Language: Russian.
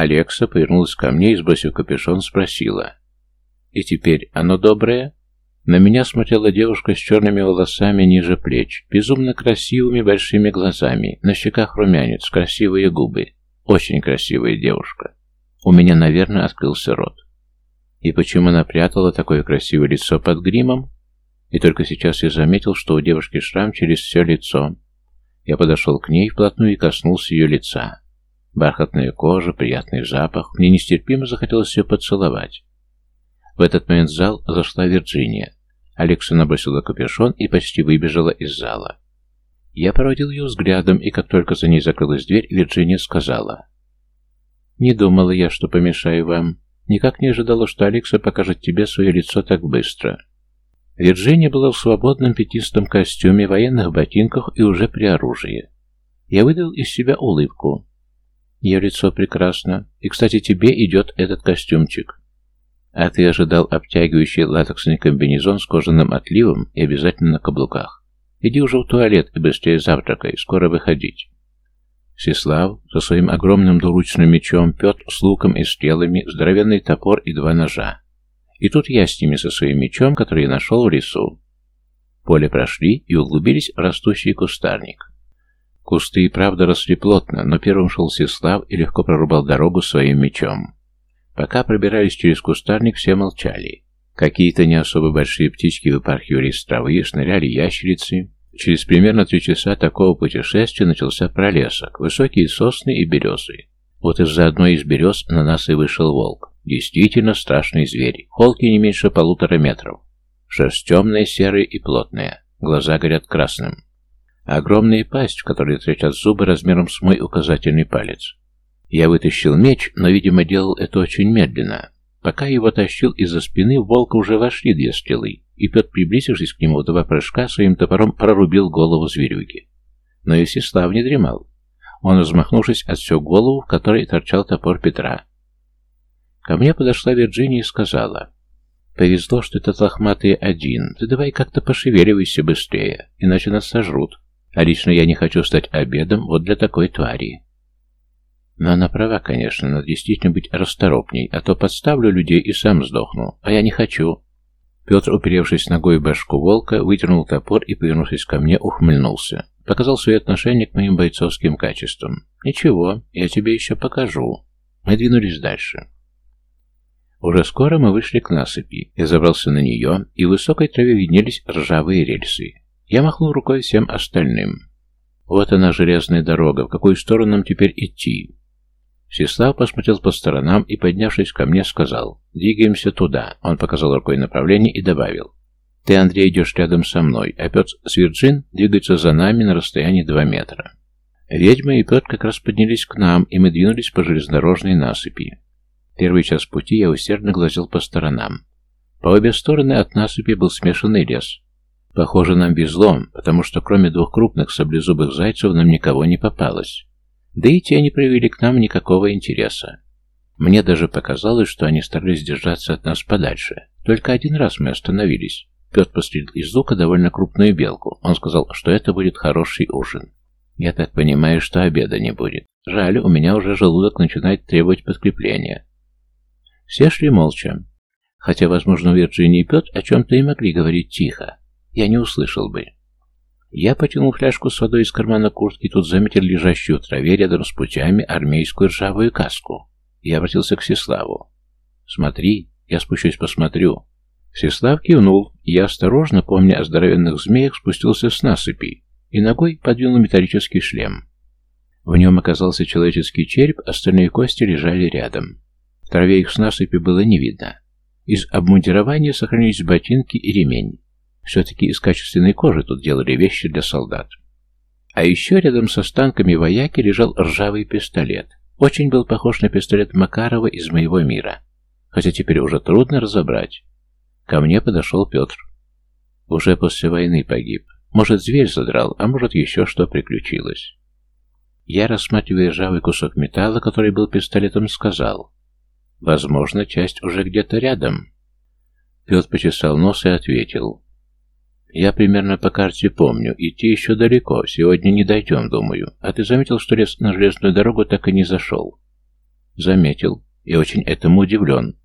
Алекса повернулась ко мне и, сбросив капюшон, спросила. «И теперь оно доброе?» На меня смотрела девушка с черными волосами ниже плеч, безумно красивыми большими глазами, на щеках румянец, красивые губы. Очень красивая девушка. У меня, наверное, открылся рот. И почему она прятала такое красивое лицо под гримом? И только сейчас я заметил, что у девушки шрам через все лицо. Я подошел к ней вплотную и коснулся ее лица. Бархатная кожа, приятный запах. Мне нестерпимо захотелось ее поцеловать. В этот момент в зал зашла Вирджиния. Алекса набросила капюшон и почти выбежала из зала. Я проводил ее взглядом, и как только за ней закрылась дверь, Вирджиния сказала. «Не думала я, что помешаю вам. Никак не ожидала, что Алекса покажет тебе свое лицо так быстро». Вирджиния была в свободном пятистом костюме, военных ботинках и уже при оружии. Я выдал из себя улыбку. Ее лицо прекрасно. И, кстати, тебе идет этот костюмчик. А ты ожидал обтягивающий латексный комбинезон с кожаным отливом и обязательно на каблуках. Иди уже в туалет и быстрее завтракай, скоро выходить. Всеслав со своим огромным двуручным мечом, Петр с луком и стрелами, здоровенный топор и два ножа. И тут я с ними со своим мечом, который я нашел в лесу. Поле прошли и углубились в растущий кустарник. Кусты и правда росли плотно, но первым шел Всеслав и легко прорубал дорогу своим мечом. Пока пробирались через кустарник, все молчали. Какие-то не особо большие птички выпархивали из травы, шныряли ящерицы. Через примерно три часа такого путешествия начался пролесок, высокие сосны и березы. Вот из-за одной из берез на нас и вышел волк. Действительно страшный зверь. Холки не меньше полутора метров. Шерсть темная, серая и плотная. Глаза горят красным. Огромная пасть, в которой торчат зубы размером с мой указательный палец. Я вытащил меч, но, видимо, делал это очень медленно. Пока его тащил из-за спины, в волка уже вошли две стрелы, и Петр, приблизившись к нему в два прыжка, своим топором прорубил голову зверюги. Но Исислав не дремал. Он, размахнувшись, отсек голову, в которой торчал топор Петра. Ко мне подошла Вирджиния и сказала, «Повезло, что этот лохматый один. Ты давай как-то пошевеливайся быстрее, иначе нас сожрут. А лично я не хочу стать обедом вот для такой твари». Но она права, конечно, надо действительно быть расторопней, а то подставлю людей и сам сдохну, а я не хочу. Петр, уперевшись ногой в башку волка, вытянул топор и, повернувшись ко мне, ухмыльнулся. Показал свои отношения к моим бойцовским качествам. «Ничего, я тебе еще покажу». Мы двинулись дальше. Уже скоро мы вышли к насыпи. Я забрался на нее, и в высокой траве виднелись ржавые рельсы. Я махнул рукой всем остальным. Вот она, железная дорога, в какую сторону нам теперь идти? Всеслав посмотрел по сторонам и, поднявшись ко мне, сказал «Двигаемся туда». Он показал рукой направление и добавил «Ты, Андрей, идешь рядом со мной, а Петр с Вирджин двигается за нами на расстоянии 2 метра». Ведьма и Петр как раз поднялись к нам, и мы двинулись по железнодорожной насыпи. Первый час пути я усердно глазел по сторонам. По обе стороны от насыпи был смешанный лес. Похоже, нам везло, потому что кроме двух крупных саблезубых зайцев нам никого не попалось. Да и те не проявили к нам никакого интереса. Мне даже показалось, что они старались держаться от нас подальше. Только один раз мы остановились. Петр пострелил из лука довольно крупную белку. Он сказал, что это будет хороший ужин. Я так понимаю, что обеда не будет. Жаль, у меня уже желудок начинает требовать подкрепления. Все шли молча. Хотя, возможно, Вирджиния и Петр о чем-то и могли говорить тихо. Я не услышал бы. Я потянул фляжку с водой из кармана куртки и тут заметил лежащую в траве рядом с путями армейскую ржавую каску. Я обратился к Сеславу. «Смотри, я спущусь посмотрю». Сеслав кивнул, и я осторожно, помня о здоровенных змеях, спустился с насыпи и ногой подвинул металлический шлем. В нем оказался человеческий череп, остальные кости лежали рядом. В траве их с насыпи было не видно. Из обмундирования сохранились ботинки и ремень. Все-таки из качественной кожи тут делали вещи для солдат. А еще рядом с останками вояки лежал ржавый пистолет. Очень был похож на пистолет Макарова из моего мира. Хотя теперь уже трудно разобрать. Ко мне подошел Петр. Уже после войны погиб. Может, зверь задрал, а может, еще что приключилось. Я, рассматривая ржавый кусок металла, который был пистолетом, сказал. Возможно, часть уже где-то рядом. Петр почесал нос и ответил. Я примерно по карте помню. Идти еще далеко. Сегодня не дойдем, думаю. А ты заметил, что лес на железную дорогу так и не зашел? Заметил. И очень этому удивлен.